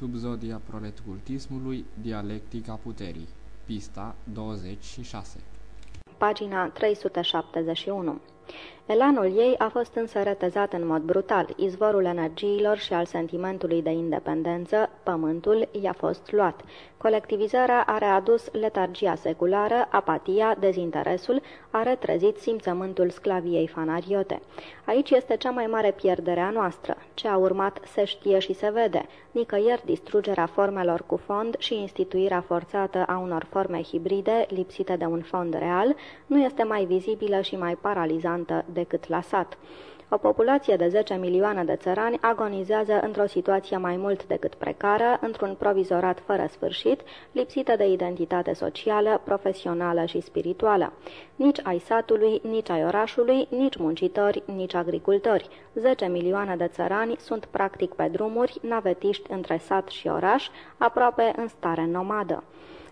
Subzodia proletcultismului, dialectica puterii. Pista 26 Pagina 371 Elanul ei a fost însă retezat în mod brutal. Izvorul energiilor și al sentimentului de independență, pământul, i-a fost luat. Colectivizarea a readus letargia seculară, apatia, dezinteresul, a retrezit simțământul sclaviei fanariote. Aici este cea mai mare pierdere a noastră. Ce a urmat se știe și se vede. Nicăieri distrugerea formelor cu fond și instituirea forțată a unor forme hibride, lipsite de un fond real, nu este mai vizibilă și mai paralizantă decât la sat. O populație de 10 milioane de țărani agonizează într-o situație mai mult decât precară, într-un provizorat fără sfârșit, lipsită de identitate socială, profesională și spirituală. Nici ai satului, nici ai orașului, nici muncitori, nici agricultori. 10 milioane de țărani sunt practic pe drumuri, navetiști între sat și oraș, aproape în stare nomadă.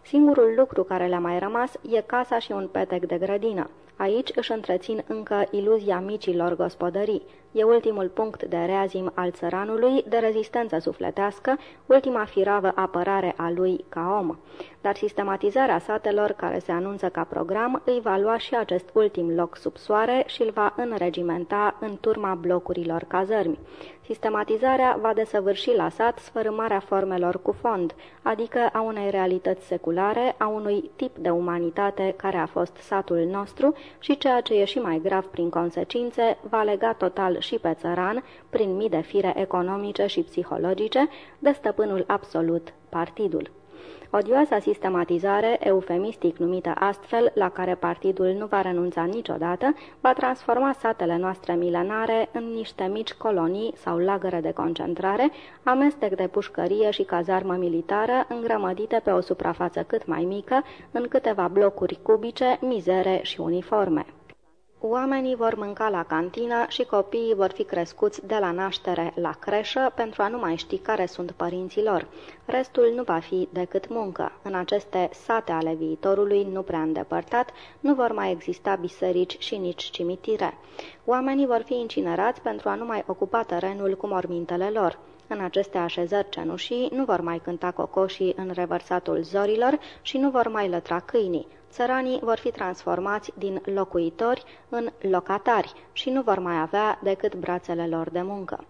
Singurul lucru care le-a mai rămas e casa și un petec de grădină. Aici își întrețin încă iluzia micilor gospodării. E ultimul punct de reazim al țăranului, de rezistență sufletească, ultima firavă apărare a lui ca om. Dar sistematizarea satelor care se anunță ca program îi va lua și acest ultim loc sub soare și îl va înregimenta în turma blocurilor cazărmi. Sistematizarea va desăvârși la sat sfărâmarea formelor cu fond, adică a unei realități seculare, a unui tip de umanitate care a fost satul nostru și ceea ce e și mai grav prin consecințe, va lega total și pe țăran, prin mii de fire economice și psihologice, de stăpânul absolut, partidul. Odioasa sistematizare, eufemistic numită astfel, la care partidul nu va renunța niciodată, va transforma satele noastre milenare în niște mici colonii sau lagăre de concentrare, amestec de pușcărie și cazarmă militară îngrămădite pe o suprafață cât mai mică, în câteva blocuri cubice, mizere și uniforme. Oamenii vor mânca la cantină și copiii vor fi crescuți de la naștere la creșă pentru a nu mai ști care sunt părinții lor. Restul nu va fi decât muncă. În aceste sate ale viitorului, nu prea îndepărtat, nu vor mai exista biserici și nici cimitire. Oamenii vor fi incinerați pentru a nu mai ocupa terenul cu mormintele lor. În aceste așezări cenușii nu vor mai cânta cocoșii în revărsatul zorilor și nu vor mai lătra câinii. Țăranii vor fi transformați din locuitori în locatari și nu vor mai avea decât brațele lor de muncă.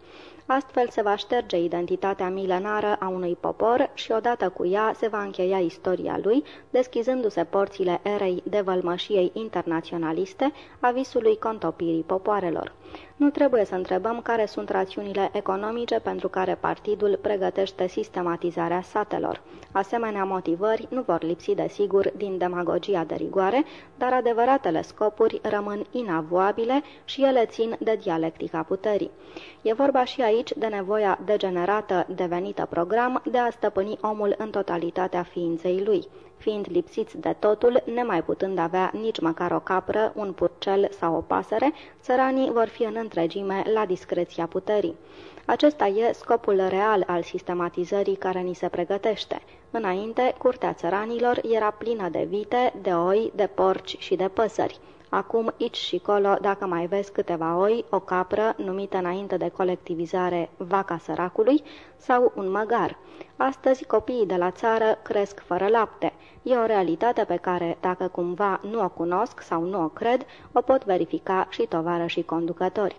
Astfel se va șterge identitatea milenară a unui popor și odată cu ea se va încheia istoria lui, deschizându-se porțile erei de vălmășiei internaționaliste a visului contopirii popoarelor. Nu trebuie să întrebăm care sunt rațiunile economice pentru care partidul pregătește sistematizarea satelor. Asemenea motivări nu vor lipsi de sigur din demagogia de rigoare, dar adevăratele scopuri rămân inavoabile și ele țin de dialectica puterii. E vorba și aici de nevoia degenerată devenită program de a stăpâni omul în totalitatea ființei lui fiind lipsiți de totul, nemai putând avea nici măcar o capră, un purcel sau o pasăre, țăranii vor fi în întregime la discreția puterii. Acesta e scopul real al sistematizării care ni se pregătește. Înainte, curtea țăranilor era plină de vite, de oi, de porci și de păsări. Acum, aici și colo, dacă mai vezi câteva oi, o capră, numită înainte de colectivizare vaca săracului, sau un măgar. Astăzi, copiii de la țară cresc fără lapte. E o realitate pe care, dacă cumva nu o cunosc sau nu o cred, o pot verifica și tovarășii conducători.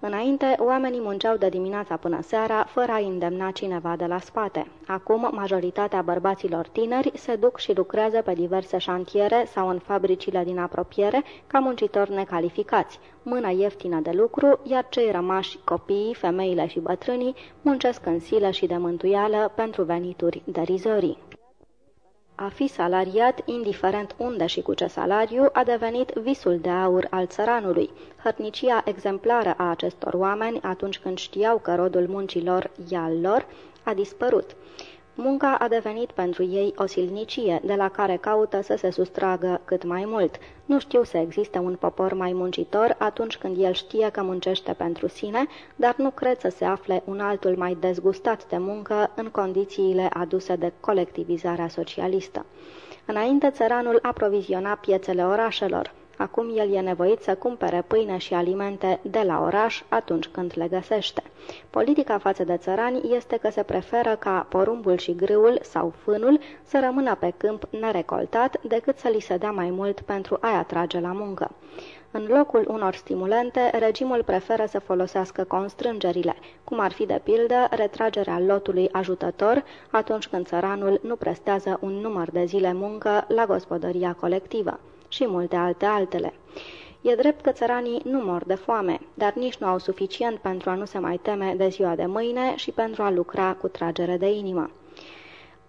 Înainte, oamenii munceau de dimineața până seara, fără a îndemna cineva de la spate. Acum, majoritatea bărbaților tineri se duc și lucrează pe diverse șantiere sau în fabricile din apropiere ca muncitori necalificați, mână ieftină de lucru, iar cei rămași, copiii, femeile și bătrânii, muncesc în silă și de mântuială pentru venituri derizorii. A fi salariat, indiferent unde și cu ce salariu, a devenit visul de aur al țăranului. Hărnicia exemplară a acestor oameni, atunci când știau că rodul muncilor e al lor, a dispărut. Munca a devenit pentru ei o silnicie, de la care caută să se sustragă cât mai mult. Nu știu să existe un popor mai muncitor atunci când el știe că muncește pentru sine, dar nu cred să se afle un altul mai dezgustat de muncă în condițiile aduse de colectivizarea socialistă. Înainte, țăranul aproviziona piețele orașelor. Acum el e nevoit să cumpere pâine și alimente de la oraș atunci când le găsește. Politica față de țărani este că se preferă ca porumbul și grâul sau fânul să rămână pe câmp nerecoltat decât să li se dea mai mult pentru a-i atrage la muncă. În locul unor stimulente, regimul preferă să folosească constrângerile, cum ar fi de pildă retragerea lotului ajutător atunci când țăranul nu prestează un număr de zile muncă la gospodăria colectivă și multe alte altele. E drept că țăranii nu mor de foame, dar nici nu au suficient pentru a nu se mai teme de ziua de mâine și pentru a lucra cu tragere de inimă.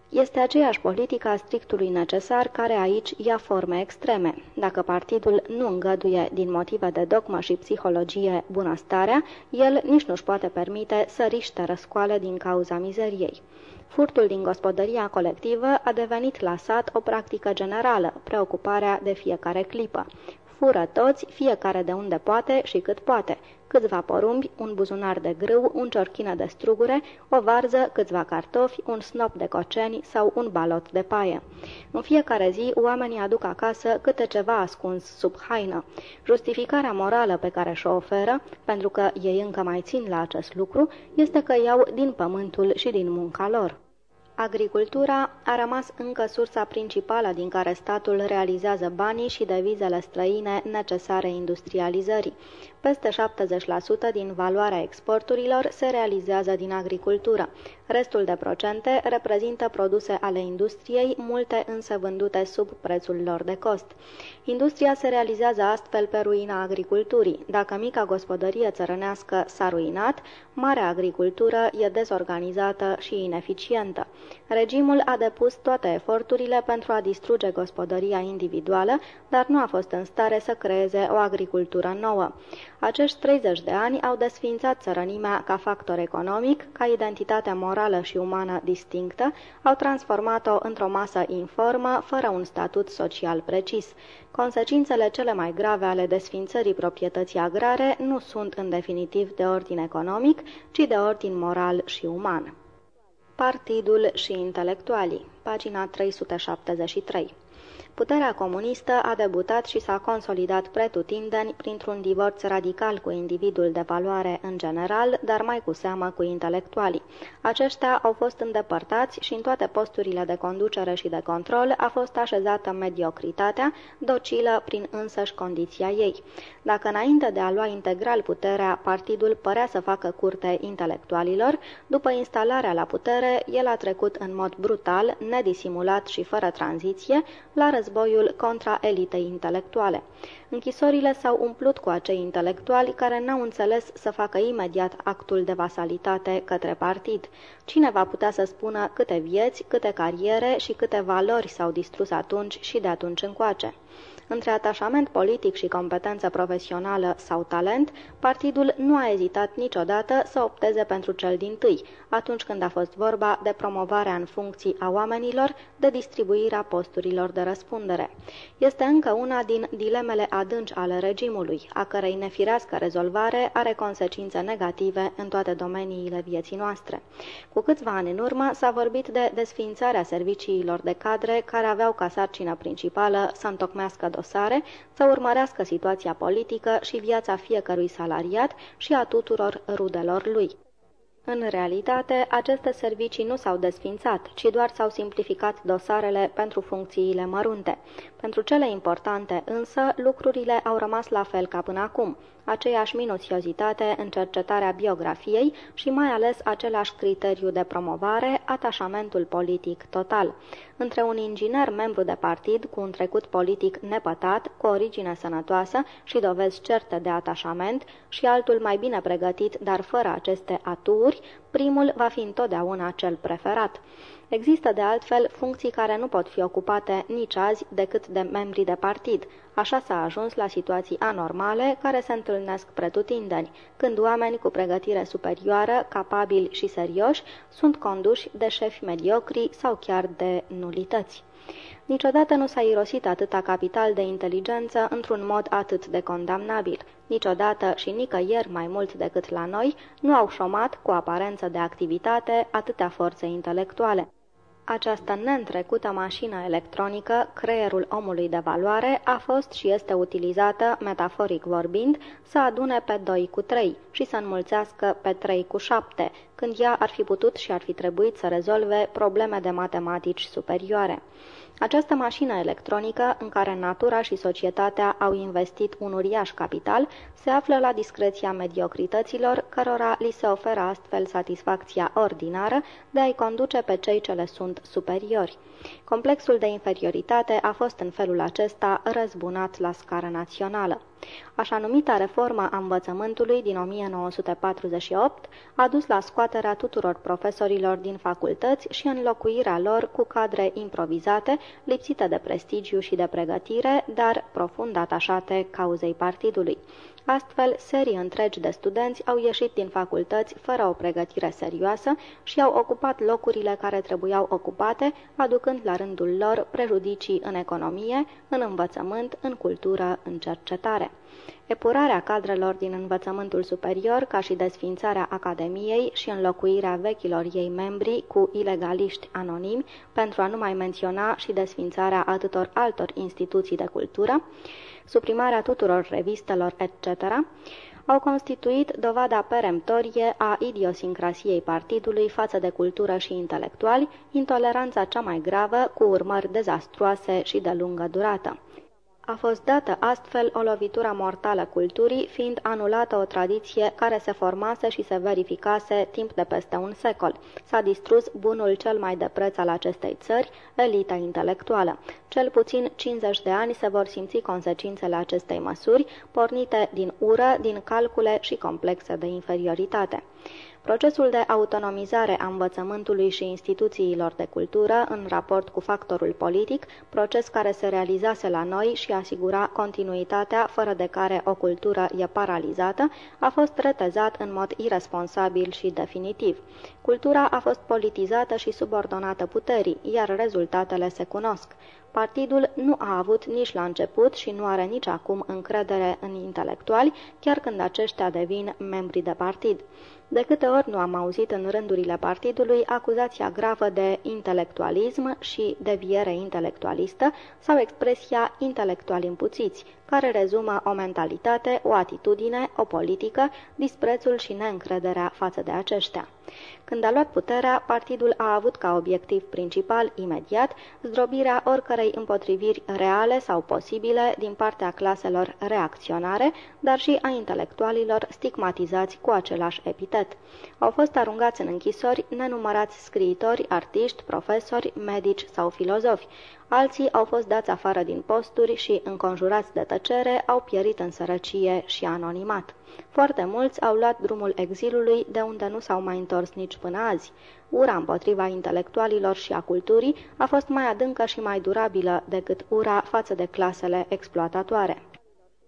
Este aceeași politică a strictului necesar care aici ia forme extreme. Dacă partidul nu îngăduie din motive de dogmă și psihologie bunăstarea, el nici nu-și poate permite să riște răscoale din cauza mizeriei. Furtul din gospodăria colectivă a devenit la sat o practică generală, preocuparea de fiecare clipă. Fură toți, fiecare de unde poate și cât poate, câțiva porumbi, un buzunar de grâu, un ciorchină de strugure, o varză, câțiva cartofi, un snop de coceni sau un balot de paie. În fiecare zi, oamenii aduc acasă câte ceva ascuns sub haină. Justificarea morală pe care și-o oferă, pentru că ei încă mai țin la acest lucru, este că iau din pământul și din munca lor. Agricultura a rămas încă sursa principală din care statul realizează banii și devizele străine necesare industrializării. Peste 70% din valoarea exporturilor se realizează din agricultură. Restul de procente reprezintă produse ale industriei, multe însă vândute sub prețul lor de cost. Industria se realizează astfel pe ruina agriculturii. Dacă mica gospodărie țărănească s-a ruinat, marea agricultură e dezorganizată și ineficientă. Regimul a depus toate eforturile pentru a distruge gospodăria individuală, dar nu a fost în stare să creeze o agricultură nouă. Acești 30 de ani au desfințat țărănimea ca factor economic, ca identitate morală și umană distinctă, au transformat-o într-o masă informă, fără un statut social precis. Consecințele cele mai grave ale desfințării proprietății agrare nu sunt în definitiv de ordin economic, ci de ordin moral și uman. Partidul și intelectualii, pagina 373 Puterea comunistă a debutat și s-a consolidat pretutindeni printr-un divorț radical cu individul de valoare în general, dar mai cu seamă cu intelectualii. Aceștia au fost îndepărtați și în toate posturile de conducere și de control a fost așezată mediocritatea, docilă prin însăși condiția ei. Dacă înainte de a lua integral puterea, partidul părea să facă curte intelectualilor, după instalarea la putere, el a trecut în mod brutal, nedisimulat și fără tranziție, la război războiul contra elitei intelectuale. Închisorile s-au umplut cu acei intelectuali care n-au înțeles să facă imediat actul de vasalitate către partid. Cine va putea să spună câte vieți, câte cariere și câte valori s-au distrus atunci și de atunci încoace? Între atașament politic și competență profesională sau talent, partidul nu a ezitat niciodată să opteze pentru cel din tâi, atunci când a fost vorba de promovarea în funcții a oamenilor, de distribuirea posturilor de răspundere. Este încă una din dilemele adânci ale regimului, a cărei nefirească rezolvare are consecințe negative în toate domeniile vieții noastre. Cu câțiva ani în urmă s-a vorbit de desfințarea serviciilor de cadre care aveau ca sarcină principală să întocmească dosare, să urmărească situația politică și viața fiecărui salariat și a tuturor rudelor lui. În realitate, aceste servicii nu s-au desfințat, ci doar s-au simplificat dosarele pentru funcțiile mărunte. Pentru cele importante însă, lucrurile au rămas la fel ca până acum aceeași minuțiozitate în cercetarea biografiei și mai ales același criteriu de promovare, atașamentul politic total. Între un inginer membru de partid cu un trecut politic nepătat, cu origine sănătoasă și dovezi certe de atașament și altul mai bine pregătit, dar fără aceste aturi, primul va fi întotdeauna cel preferat. Există de altfel funcții care nu pot fi ocupate nici azi decât de membri de partid. Așa s-a ajuns la situații anormale care se întâlnesc pretutindeni, când oameni cu pregătire superioară, capabili și serioși, sunt conduși de șefi mediocri sau chiar de nulități. Niciodată nu s-a irosit atâta capital de inteligență într-un mod atât de condamnabil. Niciodată și nicăieri mai mult decât la noi nu au șomat, cu aparență de activitate, atâtea forțe intelectuale. Această neîntrecută mașină electronică, creierul omului de valoare, a fost și este utilizată, metaforic vorbind, să adune pe 2 cu 3 și să înmulțească pe 3 cu 7, când ea ar fi putut și ar fi trebuit să rezolve probleme de matematici superioare. Această mașină electronică, în care natura și societatea au investit un uriaș capital, se află la discreția mediocrităților, cărora li se oferă astfel satisfacția ordinară de a-i conduce pe cei ce le sunt superiori. Complexul de inferioritate a fost în felul acesta răzbunat la scară națională. Așa numita reformă a învățământului din 1948 a dus la scoaterea tuturor profesorilor din facultăți și înlocuirea lor cu cadre improvizate, lipsite de prestigiu și de pregătire, dar profund atașate cauzei partidului. Astfel, serii întregi de studenți au ieșit din facultăți fără o pregătire serioasă și au ocupat locurile care trebuiau ocupate, aducând la rândul lor prejudicii în economie, în învățământ, în cultură, în cercetare. Epurarea cadrelor din învățământul superior, ca și desfințarea Academiei și înlocuirea vechilor ei membri cu ilegaliști anonimi, pentru a nu mai menționa și desfințarea atâtor altor instituții de cultură, suprimarea tuturor revistelor, etc., au constituit dovada peremptorie a idiosincrasiei partidului față de cultură și intelectuali, intoleranța cea mai gravă, cu urmări dezastruoase și de lungă durată. A fost dată astfel o lovitură mortală culturii, fiind anulată o tradiție care se formase și se verificase timp de peste un secol. S-a distrus bunul cel mai de preț al acestei țări, elita intelectuală. Cel puțin 50 de ani se vor simți consecințele acestei măsuri, pornite din ură, din calcule și complexe de inferioritate. Procesul de autonomizare a învățământului și instituțiilor de cultură în raport cu factorul politic, proces care se realizase la noi și asigura continuitatea fără de care o cultură e paralizată, a fost retezat în mod irresponsabil și definitiv. Cultura a fost politizată și subordonată puterii, iar rezultatele se cunosc. Partidul nu a avut nici la început și nu are nici acum încredere în intelectuali, chiar când aceștia devin membri de partid. De câte ori nu am auzit în rândurile partidului acuzația gravă de intelectualism și deviere intelectualistă sau expresia intelectuali împuțiți, care rezumă o mentalitate, o atitudine, o politică, disprețul și neîncrederea față de aceștia. Când a luat puterea, partidul a avut ca obiectiv principal, imediat, zdrobirea oricărei împotriviri reale sau posibile din partea claselor reacționare, dar și a intelectualilor stigmatizați cu același epitet. Au fost aruncați în închisori nenumărați scriitori, artiști, profesori, medici sau filozofi. Alții au fost dați afară din posturi și, înconjurați de tăcere, au pierit în sărăcie și anonimat. Foarte mulți au luat drumul exilului, de unde nu s-au mai întors nici până azi. Ura împotriva intelectualilor și a culturii a fost mai adâncă și mai durabilă decât ura față de clasele exploatatoare.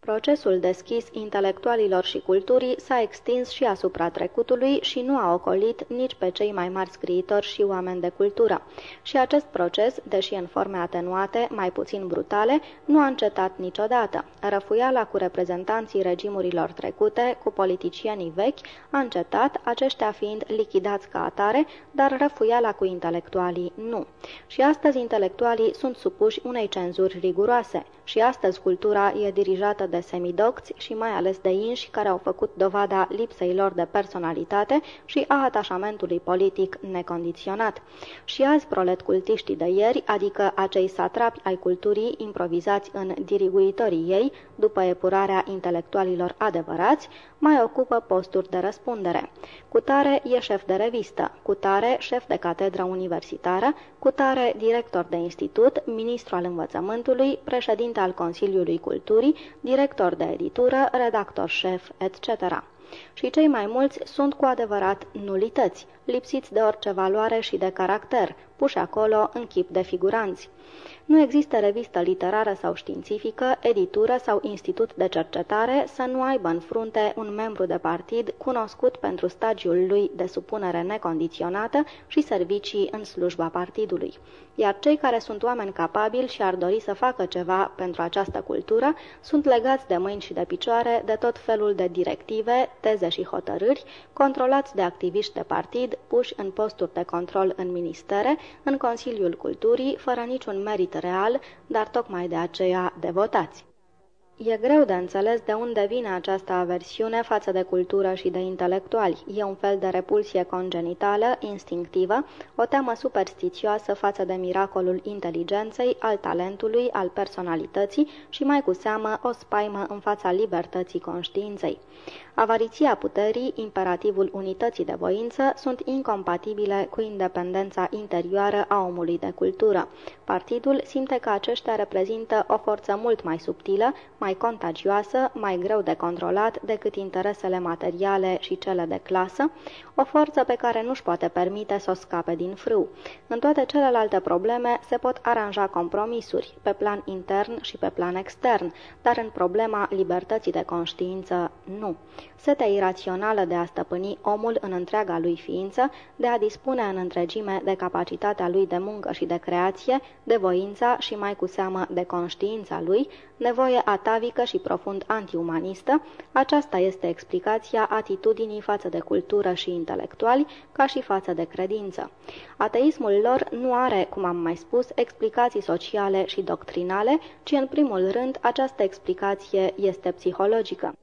Procesul deschis intelectualilor și culturii s-a extins și asupra trecutului și nu a ocolit nici pe cei mai mari scriitori și oameni de cultură. Și acest proces, deși în forme atenuate, mai puțin brutale, nu a încetat niciodată. Răfuiala cu reprezentanții regimurilor trecute, cu politicienii vechi, a încetat, aceștia fiind lichidați ca atare, dar răfuiala cu intelectualii nu. Și astăzi intelectualii sunt supuși unei cenzuri riguroase. Și astăzi cultura e dirijată de semidocți și mai ales de inși care au făcut dovada lipsei lor de personalitate și a atașamentului politic necondiționat. Și azi proletcultiștii de ieri, adică acei satrapi ai culturii improvizați în diriguitorii ei, după epurarea intelectualilor adevărați, mai ocupă posturi de răspundere. Cutare e șef de revistă, cutare șef de catedră universitară, cutare director de institut, ministru al învățământului, președinte al Consiliului Culturii, director de editură, redactor șef, etc. Și cei mai mulți sunt cu adevărat nulități, lipsiți de orice valoare și de caracter, puși acolo în chip de figuranți. Nu există revistă literară sau științifică, editură sau institut de cercetare să nu aibă în frunte un membru de partid cunoscut pentru stagiul lui de supunere necondiționată și servicii în slujba partidului. Iar cei care sunt oameni capabili și ar dori să facă ceva pentru această cultură sunt legați de mâini și de picioare de tot felul de directive, teze și hotărâri, controlați de activiști de partid, puși în posturi de control în ministere, în Consiliul Culturii, fără niciun merit real, dar tocmai de aceea devotați. E greu de înțeles de unde vine această aversiune față de cultură și de intelectuali. E un fel de repulsie congenitală, instinctivă, o teamă superstițioasă față de miracolul inteligenței, al talentului, al personalității și mai cu seamă o spaimă în fața libertății conștiinței. Avariția puterii, imperativul unității de voință, sunt incompatibile cu independența interioară a omului de cultură. Partidul simte că aceștia reprezintă o forță mult mai subtilă, mai contagioasă, mai greu de controlat decât interesele materiale și cele de clasă, o forță pe care nu-și poate permite să o scape din frâu. În toate celelalte probleme se pot aranja compromisuri, pe plan intern și pe plan extern, dar în problema libertății de conștiință, nu setea irațională de a stăpâni omul în întreaga lui ființă, de a dispune în întregime de capacitatea lui de muncă și de creație, de voința și mai cu seamă de conștiința lui, nevoie atavică și profund antiumanistă, aceasta este explicația atitudinii față de cultură și intelectuali, ca și față de credință. Ateismul lor nu are, cum am mai spus, explicații sociale și doctrinale, ci în primul rând această explicație este psihologică.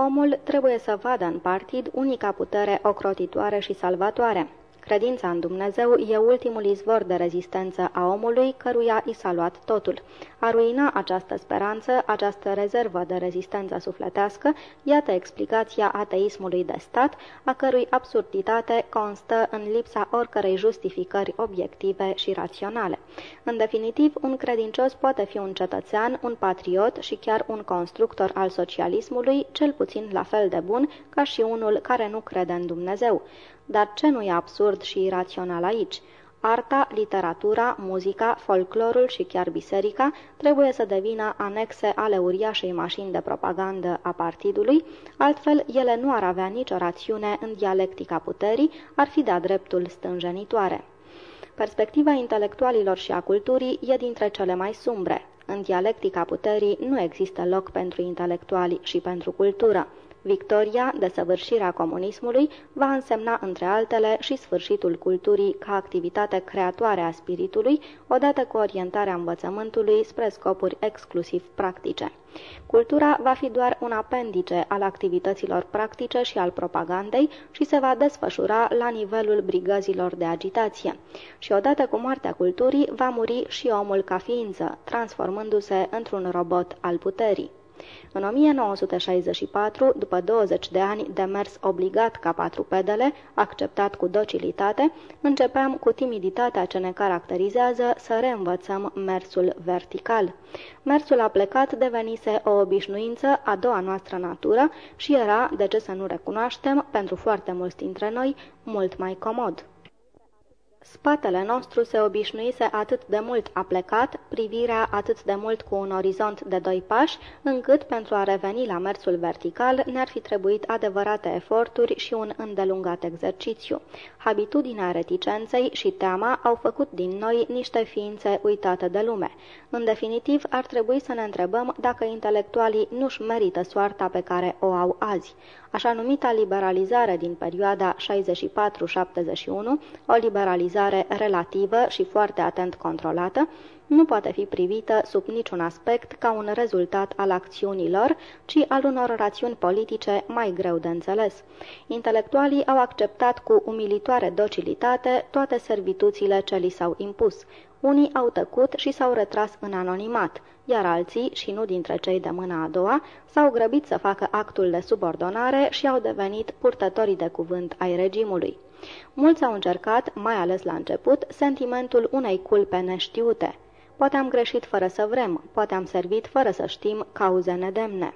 Omul trebuie să vadă în partid unica putere ocrotitoare și salvatoare. Credința în Dumnezeu e ultimul izvor de rezistență a omului căruia i s-a luat totul. A ruina această speranță, această rezervă de rezistență sufletească, iată explicația ateismului de stat, a cărui absurditate constă în lipsa oricărei justificări obiective și raționale. În definitiv, un credincios poate fi un cetățean, un patriot și chiar un constructor al socialismului, cel puțin la fel de bun ca și unul care nu crede în Dumnezeu. Dar ce nu e absurd și irațional aici? Arta, literatura, muzica, folclorul și chiar biserica trebuie să devină anexe ale uriașei mașini de propagandă a partidului, altfel ele nu ar avea nicio rațiune în dialectica puterii, ar fi de-a dreptul stânjenitoare. Perspectiva intelectualilor și a culturii e dintre cele mai sumbre. În dialectica puterii nu există loc pentru intelectuali și pentru cultură. Victoria, desăvârșirea comunismului, va însemna, între altele, și sfârșitul culturii ca activitate creatoare a spiritului, odată cu orientarea învățământului spre scopuri exclusiv practice. Cultura va fi doar un apendice al activităților practice și al propagandei și se va desfășura la nivelul brigăzilor de agitație. Și odată cu moartea culturii va muri și omul ca ființă, transformându-se într-un robot al puterii. În 1964, după 20 de ani de mers obligat ca patru pedele, acceptat cu docilitate, începeam cu timiditatea ce ne caracterizează să reînvățăm mersul vertical. Mersul a plecat devenise o obișnuință a doua noastră natură și era, de ce să nu recunoaștem, pentru foarte mulți dintre noi, mult mai comod. Spatele nostru se obișnuise atât de mult a plecat, privirea atât de mult cu un orizont de doi pași, încât, pentru a reveni la mersul vertical, ne-ar fi trebuit adevărate eforturi și un îndelungat exercițiu. Habitudinea reticenței și teama au făcut din noi niște ființe uitate de lume. În definitiv, ar trebui să ne întrebăm dacă intelectualii nu-și merită soarta pe care o au azi. Așa numita liberalizare din perioada 64-71, o liberalizare relativă și foarte atent controlată, nu poate fi privită sub niciun aspect ca un rezultat al acțiunilor, ci al unor rațiuni politice mai greu de înțeles. Intelectualii au acceptat cu umilitoare docilitate toate servituțile ce li s-au impus. Unii au tăcut și s-au retras în anonimat, iar alții, și nu dintre cei de mâna a doua, s-au grăbit să facă actul de subordonare și au devenit purtătorii de cuvânt ai regimului. Mulți au încercat, mai ales la început, sentimentul unei culpe neștiute – Poate am greșit fără să vrem, poate am servit fără să știm cauze nedemne.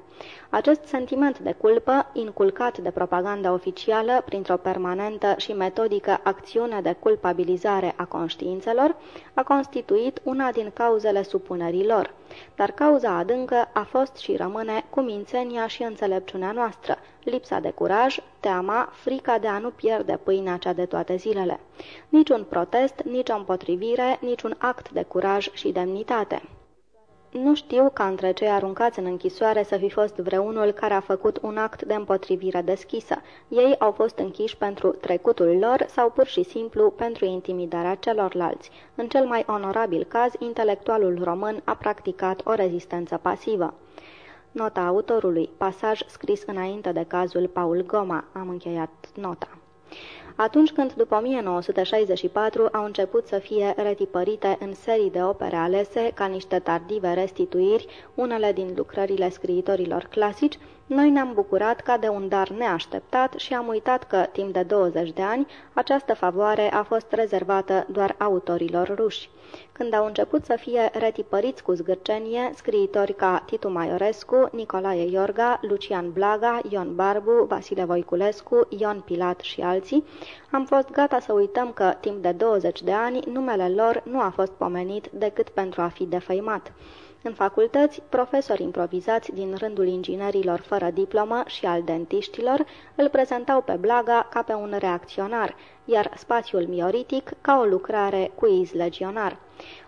Acest sentiment de culpă, inculcat de propaganda oficială printr-o permanentă și metodică acțiune de culpabilizare a conștiințelor, a constituit una din cauzele supunerilor. Dar cauza adâncă a fost și rămâne cumințenia și înțelepciunea noastră, lipsa de curaj, teama, frica de a nu pierde pâinea cea de toate zilele. Niciun protest, nici o împotrivire, niciun act de curaj și demnitate. Nu știu ca între cei aruncați în închisoare să fi fost vreunul care a făcut un act de împotrivire deschisă. Ei au fost închiși pentru trecutul lor sau pur și simplu pentru intimidarea celorlalți. În cel mai onorabil caz, intelectualul român a practicat o rezistență pasivă. Nota autorului. Pasaj scris înainte de cazul Paul Goma. Am încheiat nota atunci când după 1964 au început să fie retipărite în serii de opere alese ca niște tardive restituiri unele din lucrările scriitorilor clasici, noi ne-am bucurat ca de un dar neașteptat și am uitat că, timp de 20 de ani, această favoare a fost rezervată doar autorilor ruși. Când au început să fie retipăriți cu zgârcenie scriitori ca Titu Maiorescu, Nicolae Iorga, Lucian Blaga, Ion Barbu, Vasile Voiculescu, Ion Pilat și alții, am fost gata să uităm că, timp de 20 de ani, numele lor nu a fost pomenit decât pentru a fi defăimat. În facultăți, profesori improvizați din rândul inginerilor fără diplomă și al dentiștilor îl prezentau pe Blaga ca pe un reacționar, iar spațiul mioritic ca o lucrare cu iz legionar.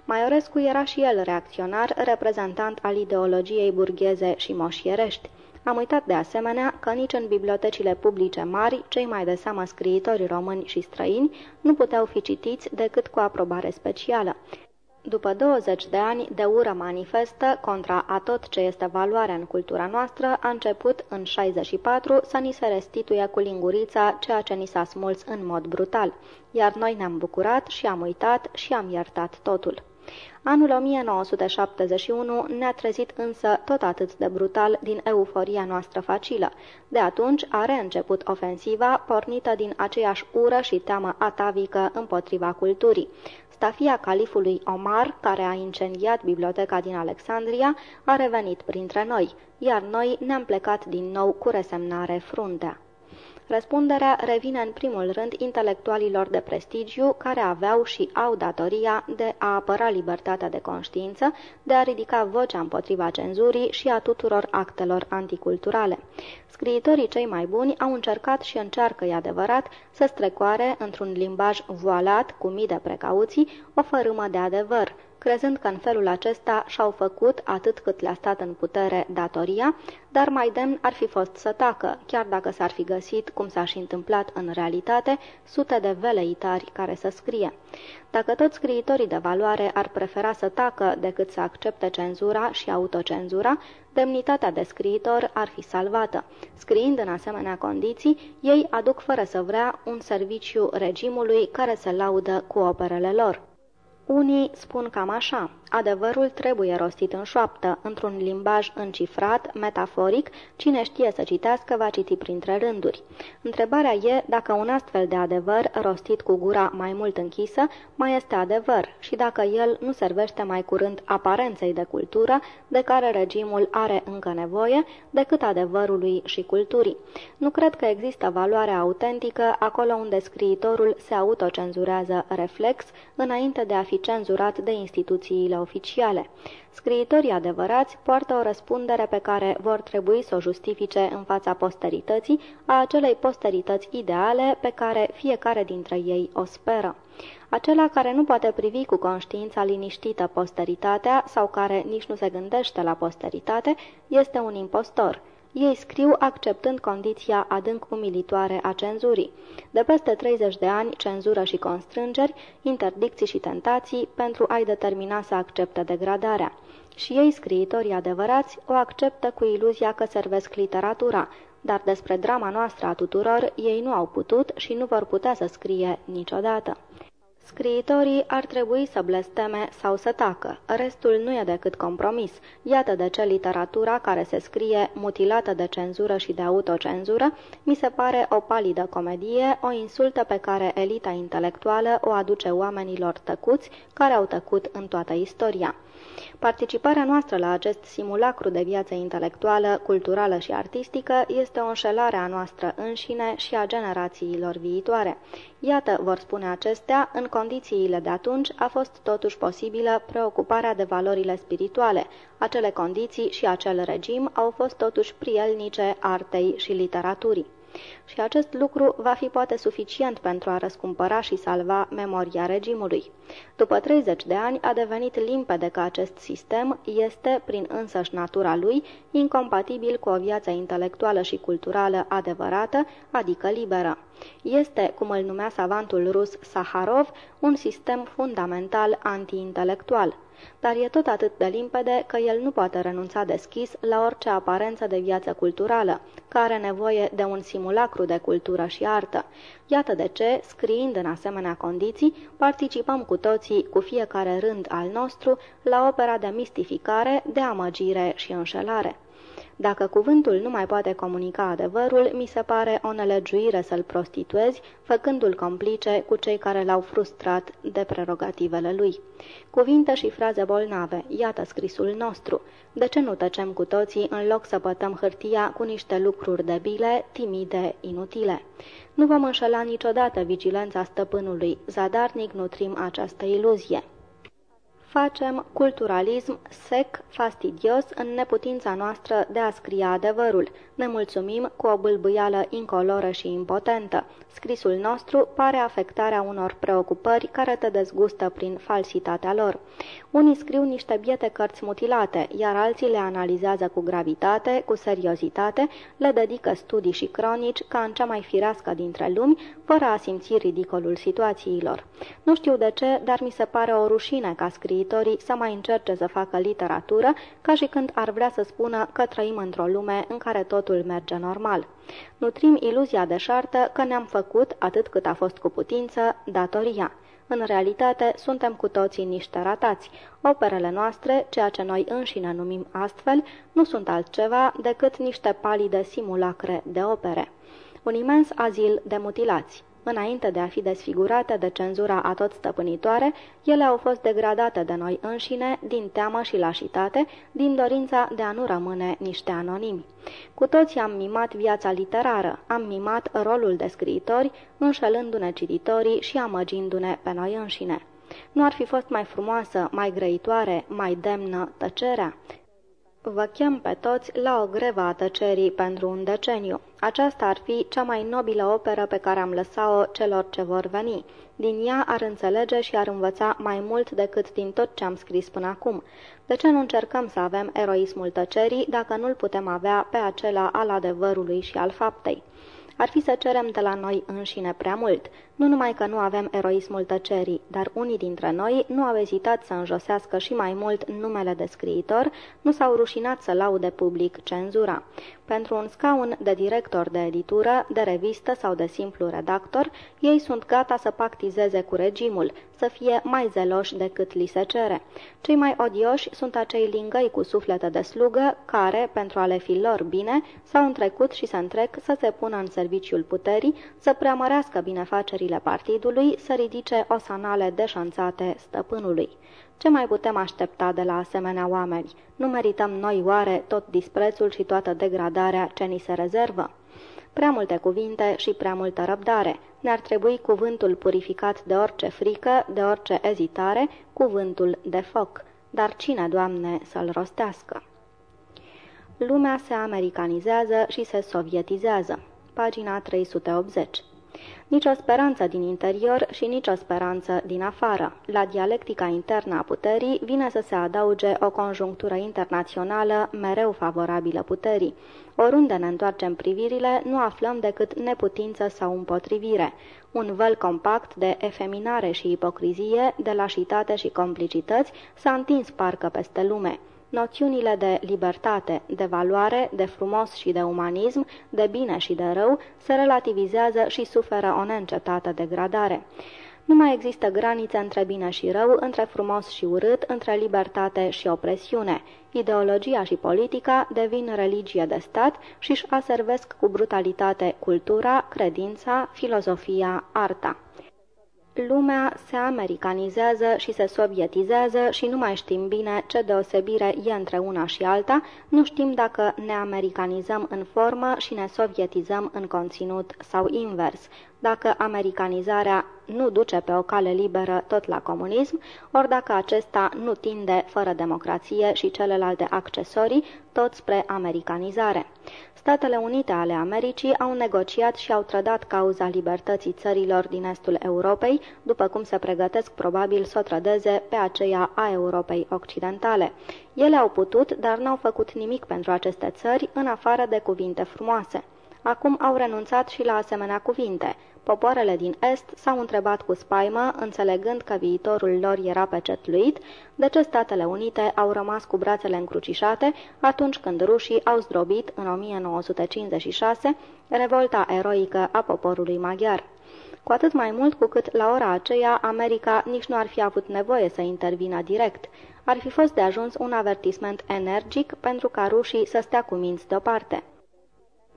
Maiorescu era și el reacționar, reprezentant al ideologiei burgheze și moșierești. Am uitat de asemenea că nici în bibliotecile publice mari, cei mai de seamă scriitori români și străini nu puteau fi citiți decât cu aprobare specială. După 20 de ani de ură manifestă contra a tot ce este valoare în cultura noastră, a început în 64 să ni se restituie cu lingurița ceea ce ni s-a smuls în mod brutal, iar noi ne-am bucurat și am uitat și am iertat totul. Anul 1971 ne-a trezit însă tot atât de brutal din euforia noastră facilă. De atunci a reînceput ofensiva, pornită din aceeași ură și teamă atavică împotriva culturii. Stafia califului Omar, care a incendiat biblioteca din Alexandria, a revenit printre noi, iar noi ne-am plecat din nou cu resemnare fruntea. Răspunderea revine în primul rând intelectualilor de prestigiu care aveau și au datoria de a apăra libertatea de conștiință, de a ridica vocea împotriva cenzurii și a tuturor actelor anticulturale. Scriitorii cei mai buni au încercat și încearcă, e adevărat, să strecoare într-un limbaj voalat, cu mii de precauții, o fărâmă de adevăr, crezând că în felul acesta și-au făcut, atât cât le-a stat în putere, datoria, dar mai demn ar fi fost să tacă, chiar dacă s-ar fi găsit, cum s-a și întâmplat în realitate, sute de veleitari care să scrie. Dacă toți scriitorii de valoare ar prefera să tacă decât să accepte cenzura și autocenzura, demnitatea de scriitor ar fi salvată. Scriind în asemenea condiții, ei aduc fără să vrea un serviciu regimului care se laudă cu operele lor. Unii spun cam așa, adevărul trebuie rostit în șoaptă, într-un limbaj încifrat, metaforic, cine știe să citească va citi printre rânduri. Întrebarea e dacă un astfel de adevăr, rostit cu gura mai mult închisă, mai este adevăr și dacă el nu servește mai curând aparenței de cultură, de care regimul are încă nevoie, decât adevărului și culturii. Nu cred că există valoare autentică acolo unde scriitorul se autocenzurează reflex, înainte de a fi cenzurat de instituțiile oficiale. Scriitorii adevărați poartă o răspundere pe care vor trebui să o justifice în fața posterității, a acelei posterități ideale pe care fiecare dintre ei o speră. Acela care nu poate privi cu conștiința liniștită posteritatea sau care nici nu se gândește la posteritate, este un impostor – ei scriu acceptând condiția adânc umilitoare a cenzurii. De peste 30 de ani, cenzură și constrângeri, interdicții și tentații pentru a-i determina să accepte degradarea. Și ei, scriitorii adevărați, o acceptă cu iluzia că servesc literatura, dar despre drama noastră a tuturor ei nu au putut și nu vor putea să scrie niciodată. Scriitorii ar trebui să blesteme sau să tacă, restul nu e decât compromis. Iată de ce literatura care se scrie mutilată de cenzură și de autocenzură mi se pare o palidă comedie, o insultă pe care elita intelectuală o aduce oamenilor tăcuți care au tăcut în toată istoria. Participarea noastră la acest simulacru de viață intelectuală, culturală și artistică este o înșelare a noastră înșine și a generațiilor viitoare. Iată, vor spune acestea, în condițiile de atunci a fost totuși posibilă preocuparea de valorile spirituale. Acele condiții și acel regim au fost totuși prielnice artei și literaturii. Și acest lucru va fi poate suficient pentru a răscumpăra și salva memoria regimului. După 30 de ani a devenit limpede că acest sistem este, prin însăși natura lui, incompatibil cu o viață intelectuală și culturală adevărată, adică liberă. Este, cum îl numea savantul rus Saharov, un sistem fundamental anti-intelectual dar e tot atât de limpede că el nu poate renunța deschis la orice aparență de viață culturală, care are nevoie de un simulacru de cultură și artă. Iată de ce, scriind în asemenea condiții, participăm cu toții, cu fiecare rând al nostru, la opera de mistificare, de amăgire și înșelare. Dacă cuvântul nu mai poate comunica adevărul, mi se pare o nelegiuire să-l prostituezi, făcându-l complice cu cei care l-au frustrat de prerogativele lui. Cuvinte și fraze bolnave, iată scrisul nostru. De ce nu tăcem cu toții în loc să pătăm hârtia cu niște lucruri debile, timide, inutile? Nu vom înșela niciodată vigilența stăpânului, zadarnic nutrim această iluzie. Facem culturalism sec, fastidios, în neputința noastră de a scrie adevărul. Ne mulțumim cu o bâlbâială incoloră și impotentă. Scrisul nostru pare afectarea unor preocupări care te dezgustă prin falsitatea lor. Unii scriu niște biete cărți mutilate, iar alții le analizează cu gravitate, cu seriozitate, le dedică studii și cronici ca în cea mai firească dintre lumi, fără a simți ridicolul situațiilor. Nu știu de ce, dar mi se pare o rușine ca scriitorii să mai încerce să facă literatură, ca și când ar vrea să spună că trăim într-o lume în care totul merge normal. Nutrim iluzia deșartă că ne-am făcut, atât cât a fost cu putință, datoria. În realitate, suntem cu toții niște ratați. Operele noastre, ceea ce noi înșine numim astfel, nu sunt altceva decât niște palide simulacre de opere. Un imens azil de mutilați. Înainte de a fi desfigurate de cenzura atot stăpânitoare, ele au fost degradate de noi înșine, din teamă și lașitate, din dorința de a nu rămâne niște anonimi. Cu toții am mimat viața literară, am mimat rolul de scriitori, înșelându-ne cititorii și amăgindu-ne pe noi înșine. Nu ar fi fost mai frumoasă, mai grăitoare, mai demnă tăcerea? Vă chem pe toți la o grevă a tăcerii pentru un deceniu. Aceasta ar fi cea mai nobilă operă pe care am lăsat-o celor ce vor veni. Din ea ar înțelege și ar învăța mai mult decât din tot ce am scris până acum. De ce nu încercăm să avem eroismul tăcerii dacă nu-l putem avea pe acela al adevărului și al faptei? Ar fi să cerem de la noi înșine prea mult. Nu numai că nu avem eroismul tăcerii, dar unii dintre noi nu au ezitat să înjosească și mai mult numele de scriitor, nu s-au rușinat să laude public cenzura. Pentru un scaun de director de editură, de revistă sau de simplu redactor, ei sunt gata să pactizeze cu regimul, să fie mai zeloși decât li se cere. Cei mai odioși sunt acei lingăi cu suflete de slugă, care, pentru a le fi lor bine, s-au întrecut și se întrec să se pună în serviciul puterii, să preamărească binefacerile partidului, să ridice osanale deșanțate stăpânului. Ce mai putem aștepta de la asemenea oameni? Nu merităm noi oare tot disprețul și toată degradarea ce ni se rezervă? Prea multe cuvinte și prea multă răbdare. Ne-ar trebui cuvântul purificat de orice frică, de orice ezitare, cuvântul de foc. Dar cine, Doamne, să-l rostească? Lumea se americanizează și se sovietizează. Pagina 380 nici o speranță din interior și nici o speranță din afară. La dialectica internă a puterii vine să se adauge o conjunctură internațională mereu favorabilă puterii. Oriunde ne întoarcem privirile, nu aflăm decât neputință sau împotrivire. Un văl compact de efeminare și ipocrizie, de lașitate și complicități s-a întins parcă peste lume noțiunile de libertate, de valoare, de frumos și de umanism, de bine și de rău, se relativizează și suferă o neîncetată degradare. Nu mai există granițe între bine și rău, între frumos și urât, între libertate și opresiune. Ideologia și politica devin religie de stat și își aservesc cu brutalitate cultura, credința, filozofia, arta. Lumea se americanizează și se sovietizează și nu mai știm bine ce deosebire e între una și alta, nu știm dacă ne americanizăm în formă și ne sovietizăm în conținut sau invers. Dacă americanizarea nu duce pe o cale liberă tot la comunism, ori dacă acesta nu tinde fără democrație și celelalte accesorii tot spre americanizare. Statele Unite ale Americii au negociat și au trădat cauza libertății țărilor din estul Europei, după cum se pregătesc probabil să o trădeze pe aceea a Europei Occidentale. Ele au putut, dar n-au făcut nimic pentru aceste țări, în afară de cuvinte frumoase. Acum au renunțat și la asemenea cuvinte. Popoarele din Est s-au întrebat cu spaimă, înțelegând că viitorul lor era pecetluit, de ce Statele Unite au rămas cu brațele încrucișate atunci când rușii au zdrobit în 1956 revolta eroică a poporului maghiar. Cu atât mai mult cu cât la ora aceea America nici nu ar fi avut nevoie să intervină direct. Ar fi fost de ajuns un avertisment energic pentru ca rușii să stea cu minți deoparte.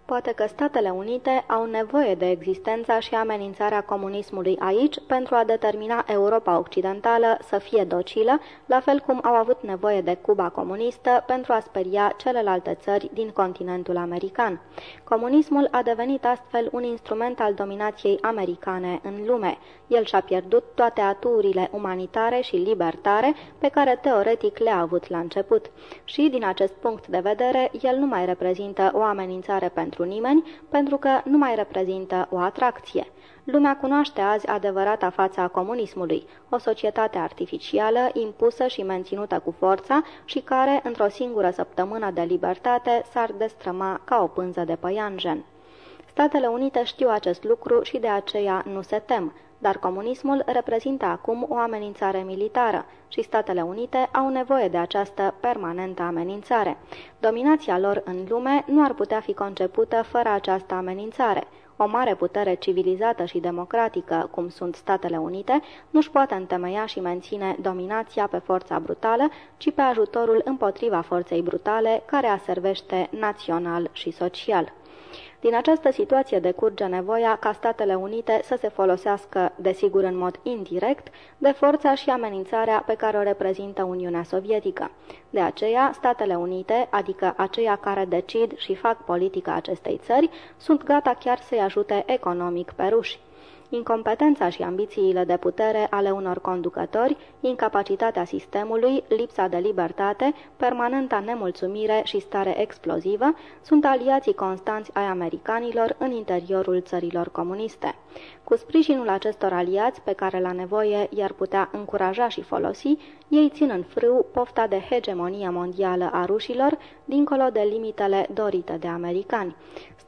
Poate că Statele Unite au nevoie de existența și amenințarea comunismului aici pentru a determina Europa Occidentală să fie docilă, la fel cum au avut nevoie de Cuba comunistă pentru a speria celelalte țări din continentul american. Comunismul a devenit astfel un instrument al dominației americane în lume. El și-a pierdut toate aturile umanitare și libertare pe care teoretic le-a avut la început. Și, din acest punct de vedere, el nu mai reprezintă o amenințare pentru pentru nimeni, pentru că nu mai reprezintă o atracție. Lumea cunoaște azi adevărata fața a comunismului, o societate artificială, impusă și menținută cu forța și care, într-o singură săptămână de libertate, s-ar destrăma ca o pânză de păianjen. Statele Unite știu acest lucru și de aceea nu se tem, dar comunismul reprezintă acum o amenințare militară și Statele Unite au nevoie de această permanentă amenințare. Dominația lor în lume nu ar putea fi concepută fără această amenințare. O mare putere civilizată și democratică, cum sunt Statele Unite, nu-și poate întemeia și menține dominația pe forța brutală, ci pe ajutorul împotriva forței brutale, care aservește național și social. Din această situație decurge nevoia ca Statele Unite să se folosească, desigur în mod indirect, de forța și amenințarea pe care o reprezintă Uniunea Sovietică. De aceea, Statele Unite, adică aceia care decid și fac politica acestei țări, sunt gata chiar să-i ajute economic pe ruși. Incompetența și ambițiile de putere ale unor conducători, incapacitatea sistemului, lipsa de libertate, permanenta nemulțumire și stare explozivă sunt aliații constanți ai americanilor în interiorul țărilor comuniste. Cu sprijinul acestor aliați, pe care la nevoie i-ar putea încuraja și folosi, ei țin în frâu pofta de hegemonie mondială a rușilor, dincolo de limitele dorite de americani.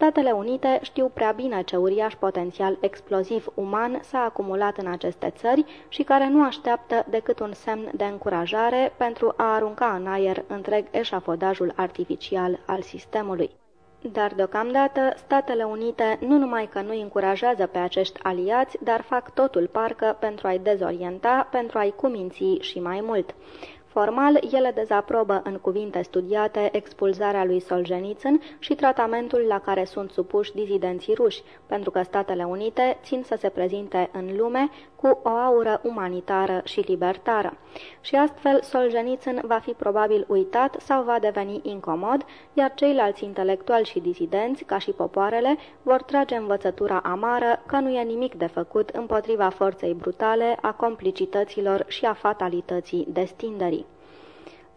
Statele Unite știu prea bine ce uriaș potențial exploziv uman s-a acumulat în aceste țări și care nu așteaptă decât un semn de încurajare pentru a arunca în aer întreg eșafodajul artificial al sistemului. Dar deocamdată Statele Unite nu numai că nu încurajează pe acești aliați, dar fac totul parcă pentru a-i dezorienta, pentru a-i cuminți și mai mult. Formal, ele dezaprobă în cuvinte studiate expulzarea lui Solzhenitsyn și tratamentul la care sunt supuși dizidenții ruși, pentru că Statele Unite țin să se prezinte în lume cu o aură umanitară și libertară. Și astfel Solzhenitsyn va fi probabil uitat sau va deveni incomod, iar ceilalți intelectuali și dizidenți, ca și popoarele, vor trage învățătura amară că nu e nimic de făcut împotriva forței brutale, a complicităților și a fatalității destinderii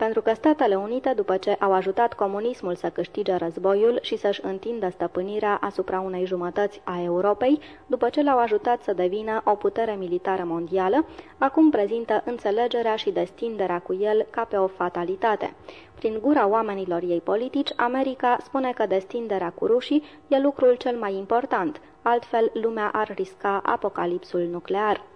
pentru că Statele Unite, după ce au ajutat comunismul să câștige războiul și să-și întindă stăpânirea asupra unei jumătăți a Europei, după ce l-au ajutat să devină o putere militară mondială, acum prezintă înțelegerea și destinderea cu el ca pe o fatalitate. Prin gura oamenilor ei politici, America spune că destinderea cu rușii e lucrul cel mai important, altfel lumea ar risca apocalipsul nuclear.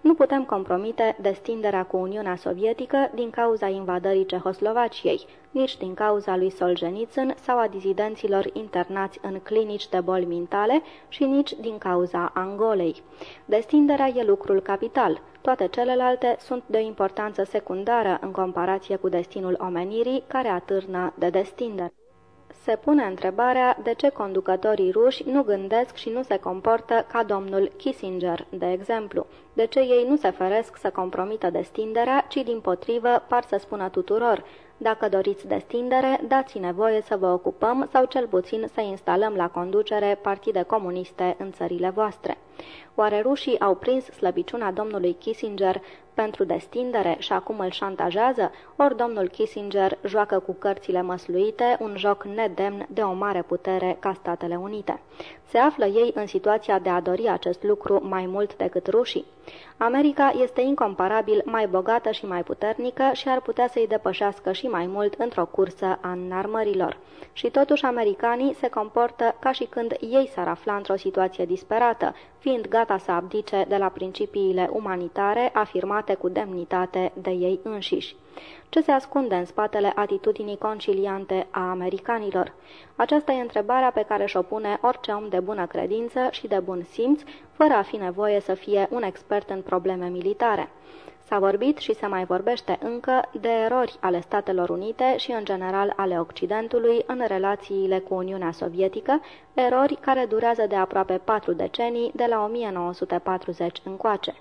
Nu putem compromite destinderea cu Uniunea Sovietică din cauza invadării Cehoslovaciei, nici din cauza lui Solzhenitsyn sau a dizidenților internați în clinici de boli mentale și nici din cauza Angolei. Destinderea e lucrul capital. Toate celelalte sunt de o importanță secundară în comparație cu destinul omenirii care atârnă de destindere se pune întrebarea de ce conducătorii ruși nu gândesc și nu se comportă ca domnul Kissinger, de exemplu. De ce ei nu se feresc să compromită destinderea, ci din potrivă par să spună tuturor, Dacă doriți destindere, dați-ne voie să vă ocupăm sau cel puțin să instalăm la conducere partide comuniste în țările voastre. Oare rușii au prins slăbiciunea domnului Kissinger pentru destindere și acum îl șantajează, ori domnul Kissinger joacă cu cărțile măsluite un joc nedemn de o mare putere ca Statele Unite. Se află ei în situația de a dori acest lucru mai mult decât rușii? America este incomparabil mai bogată și mai puternică și ar putea să-i depășească și mai mult într-o cursă a înarmărilor. Și totuși americanii se comportă ca și când ei s-ar afla într-o situație disperată, fiind gata să abdice de la principiile umanitare afirmate cu demnitate de ei înșiși. Ce se ascunde în spatele atitudinii conciliante a americanilor? Aceasta e întrebarea pe care și-o pune orice om de bună credință și de bun simț, fără a fi nevoie să fie un expert în probleme militare. S-a vorbit și se mai vorbește încă de erori ale Statelor Unite și în general ale Occidentului în relațiile cu Uniunea Sovietică, erori care durează de aproape patru decenii, de la 1940 încoace.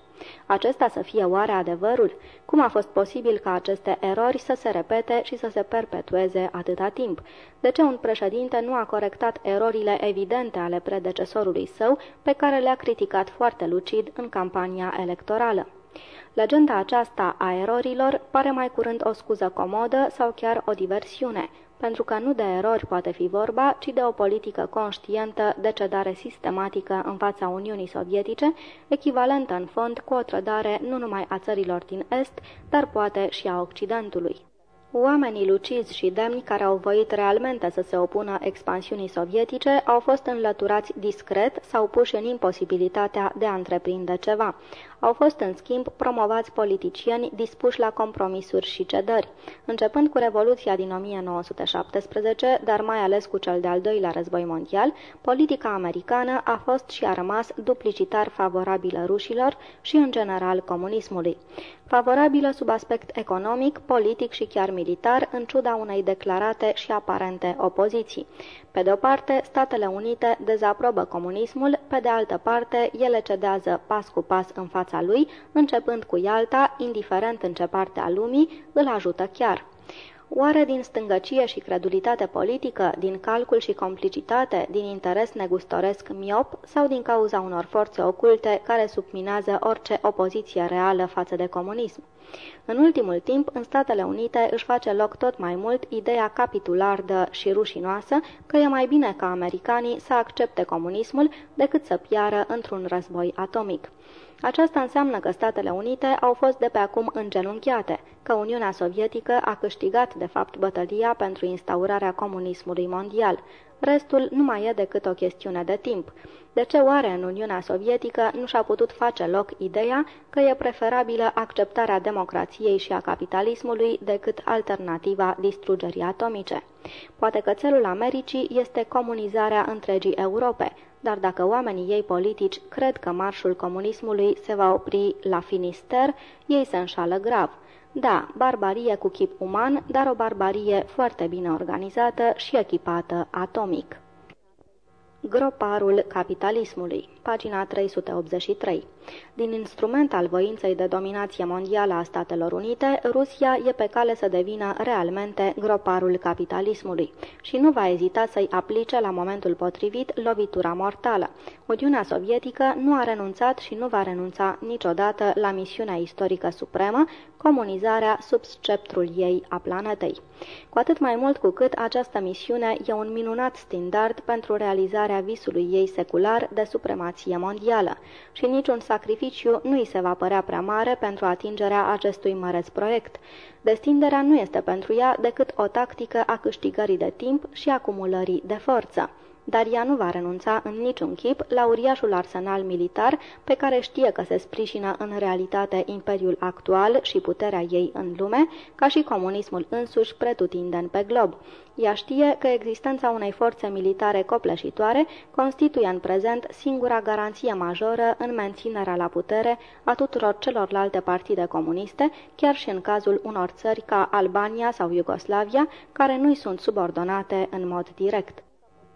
Acesta să fie oare adevărul? Cum a fost posibil ca aceste erori să se repete și să se perpetueze atâta timp? De ce un președinte nu a corectat erorile evidente ale predecesorului său, pe care le-a criticat foarte lucid în campania electorală? Legenda aceasta a erorilor pare mai curând o scuză comodă sau chiar o diversiune, pentru că nu de erori poate fi vorba, ci de o politică conștientă de cedare sistematică în fața Uniunii Sovietice, echivalentă în fond cu o trădare nu numai a țărilor din Est, dar poate și a Occidentului. Oamenii lucizi și demni care au voit realmente să se opună expansiunii sovietice au fost înlăturați discret sau puși în imposibilitatea de a întreprinde ceva. Au fost, în schimb, promovați politicieni dispuși la compromisuri și cedări. Începând cu Revoluția din 1917, dar mai ales cu cel de-al doilea război mondial, politica americană a fost și a rămas duplicitar favorabilă rușilor și, în general, comunismului. Favorabilă sub aspect economic, politic și chiar militar, în ciuda unei declarate și aparente opoziții. Pe de o parte, Statele Unite dezaprobă comunismul, pe de altă parte, ele cedează pas cu pas în fața lui, începând cu Ialta, indiferent în ce parte a lumii, îl ajută chiar. Oare din stângăcie și credulitate politică, din calcul și complicitate, din interes negustoresc miop sau din cauza unor forțe oculte care subminează orice opoziție reală față de comunism? În ultimul timp, în Statele Unite își face loc tot mai mult ideea capitulardă și rușinoasă că e mai bine ca americanii să accepte comunismul decât să piară într-un război atomic. Aceasta înseamnă că Statele Unite au fost de pe acum îngenunchiate, că Uniunea Sovietică a câștigat de fapt bătălia pentru instaurarea comunismului mondial. Restul nu mai e decât o chestiune de timp. De ce oare în Uniunea Sovietică nu și-a putut face loc ideea că e preferabilă acceptarea democrației și a capitalismului decât alternativa distrugerii atomice? Poate că țelul Americii este comunizarea întregii Europe, dar dacă oamenii ei politici cred că marșul comunismului se va opri la Finister, ei se înșală grav. Da, barbarie cu chip uman, dar o barbarie foarte bine organizată și echipată atomic. Groparul capitalismului, pagina 383 din instrument al voinței de dominație mondială a Statelor Unite, Rusia e pe cale să devină realmente groparul capitalismului și nu va ezita să-i aplice la momentul potrivit lovitura mortală. Uniunea Sovietică nu a renunțat și nu va renunța niciodată la misiunea istorică supremă, comunizarea sub sceptrul ei a planetei. Cu atât mai mult cu cât această misiune e un minunat standard pentru realizarea visului ei secular de supremație mondială și niciun sacrificiu nu îi se va părea prea mare pentru atingerea acestui măreț proiect. Destinderea nu este pentru ea decât o tactică a câștigării de timp și acumulării de forță dar ea nu va renunța în niciun chip la uriașul arsenal militar pe care știe că se sprijină în realitate imperiul actual și puterea ei în lume, ca și comunismul însuși pretutindeni pe glob. Ea știe că existența unei forțe militare copleșitoare constituie în prezent singura garanție majoră în menținerea la putere a tuturor celorlalte partide comuniste, chiar și în cazul unor țări ca Albania sau Iugoslavia, care nu-i sunt subordonate în mod direct.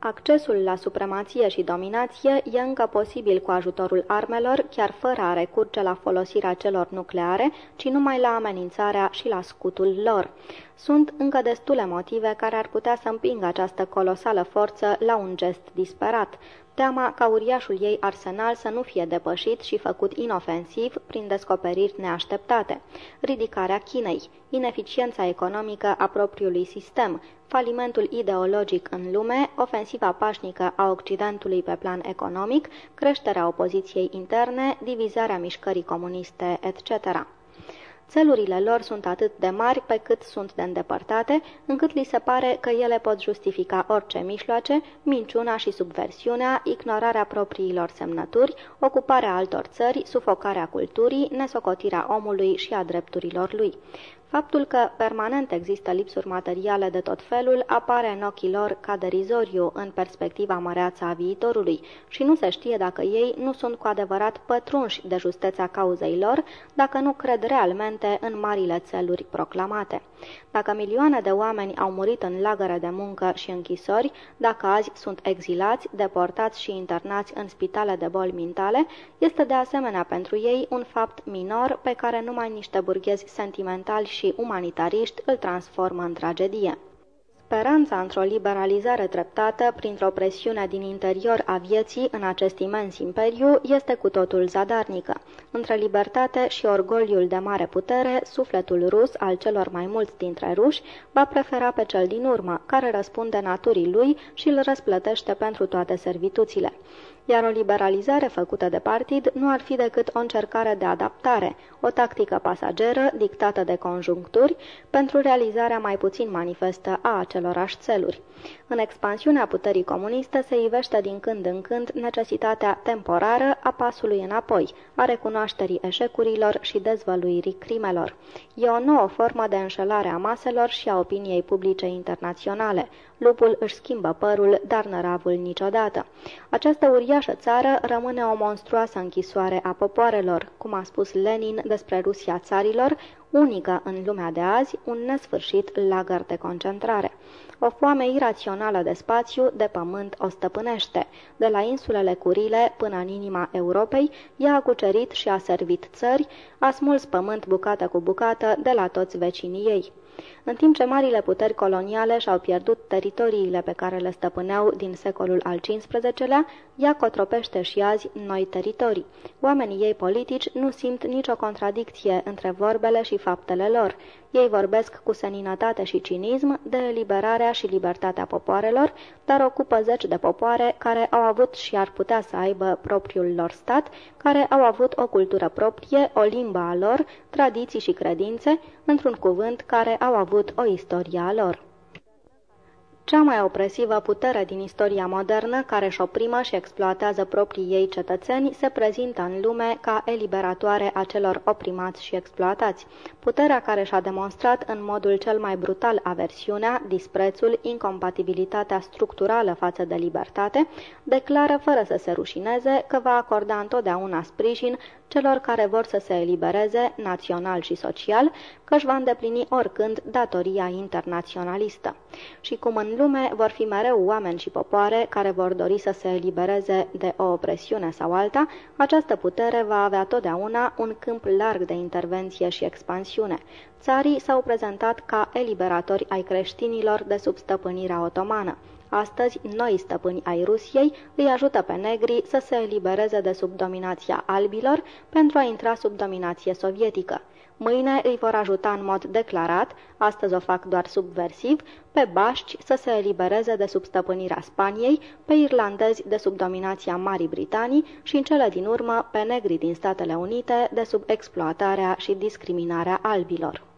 Accesul la supremație și dominație e încă posibil cu ajutorul armelor, chiar fără a recurge la folosirea celor nucleare, ci numai la amenințarea și la scutul lor. Sunt încă destule motive care ar putea să împingă această colosală forță la un gest disperat teama ca uriașul ei arsenal să nu fie depășit și făcut inofensiv prin descoperiri neașteptate, ridicarea Chinei, ineficiența economică a propriului sistem, falimentul ideologic în lume, ofensiva pașnică a Occidentului pe plan economic, creșterea opoziției interne, divizarea mișcării comuniste, etc. Țelurile lor sunt atât de mari pe cât sunt de îndepărtate, încât li se pare că ele pot justifica orice mișloace, minciuna și subversiunea, ignorarea propriilor semnături, ocuparea altor țări, sufocarea culturii, nesocotirea omului și a drepturilor lui. Faptul că permanent există lipsuri materiale de tot felul apare în ochii lor ca derizoriu în perspectiva măreață a viitorului și nu se știe dacă ei nu sunt cu adevărat pătrunși de justeța cauzei lor, dacă nu cred realmente în marile țeluri proclamate. Dacă milioane de oameni au murit în lagăre de muncă și închisori, dacă azi sunt exilați, deportați și internați în spitale de boli mentale, este de asemenea pentru ei un fapt minor pe care numai niște burghezi sentimentali și umanitariști îl transformă în tragedie. Speranța într-o liberalizare treptată printr-o presiune din interior a vieții în acest imens imperiu este cu totul zadarnică. Între libertate și orgoliul de mare putere, sufletul rus al celor mai mulți dintre ruși va prefera pe cel din urmă, care răspunde naturii lui și îl răsplătește pentru toate servituțile iar o liberalizare făcută de partid nu ar fi decât o încercare de adaptare, o tactică pasageră dictată de conjuncturi pentru realizarea mai puțin manifestă a acelorași țeluri. În expansiunea puterii comuniste se ivește din când în când necesitatea temporară a pasului înapoi, a recunoașterii eșecurilor și dezvăluirii crimelor. E o nouă formă de înșelare a maselor și a opiniei publice internaționale, Lupul își schimbă părul, dar năravul niciodată. Această uriașă țară rămâne o monstruoasă închisoare a popoarelor, cum a spus Lenin despre Rusia țarilor, unică în lumea de azi, un nesfârșit lagăr de concentrare. O foame irațională de spațiu, de pământ, o stăpânește. De la insulele Curile până în inima Europei, ea a cucerit și a servit țări, a smuls pământ bucată cu bucată de la toți vecinii ei. În timp ce marile puteri coloniale și-au pierdut teritoriile pe care le stăpâneau din secolul al XV-lea, ea cotropește și azi noi teritorii. Oamenii ei politici nu simt nicio contradicție între vorbele și faptele lor. Ei vorbesc cu seninătate și cinism de eliberarea și libertatea popoarelor, dar ocupă zeci de popoare care au avut și ar putea să aibă propriul lor stat, care au avut o cultură proprie, o limbă a lor, tradiții și credințe, într-un cuvânt care au avut o istorie a lor. Cea mai opresivă putere din istoria modernă, care își oprimă și exploatează proprii ei cetățeni, se prezintă în lume ca eliberatoare a celor oprimați și exploatați. Puterea care și-a demonstrat în modul cel mai brutal aversiunea, disprețul, incompatibilitatea structurală față de libertate, declară fără să se rușineze că va acorda întotdeauna sprijin celor care vor să se elibereze, național și social, că își va îndeplini oricând datoria internaționalistă. Și cum în lume vor fi mereu oameni și popoare care vor dori să se elibereze de o opresiune sau alta, această putere va avea totdeauna un câmp larg de intervenție și expansiune. Țarii s-au prezentat ca eliberatori ai creștinilor de sub stăpânirea otomană. Astăzi, noi stăpâni ai Rusiei îi ajută pe negri să se elibereze de sub dominația albilor pentru a intra sub dominație sovietică. Mâine îi vor ajuta în mod declarat, astăzi o fac doar subversiv, pe bașci să se elibereze de sub stăpânirea Spaniei, pe irlandezi de sub dominația Marii Britanii și în cele din urmă pe negri din Statele Unite de sub exploatarea și discriminarea albilor.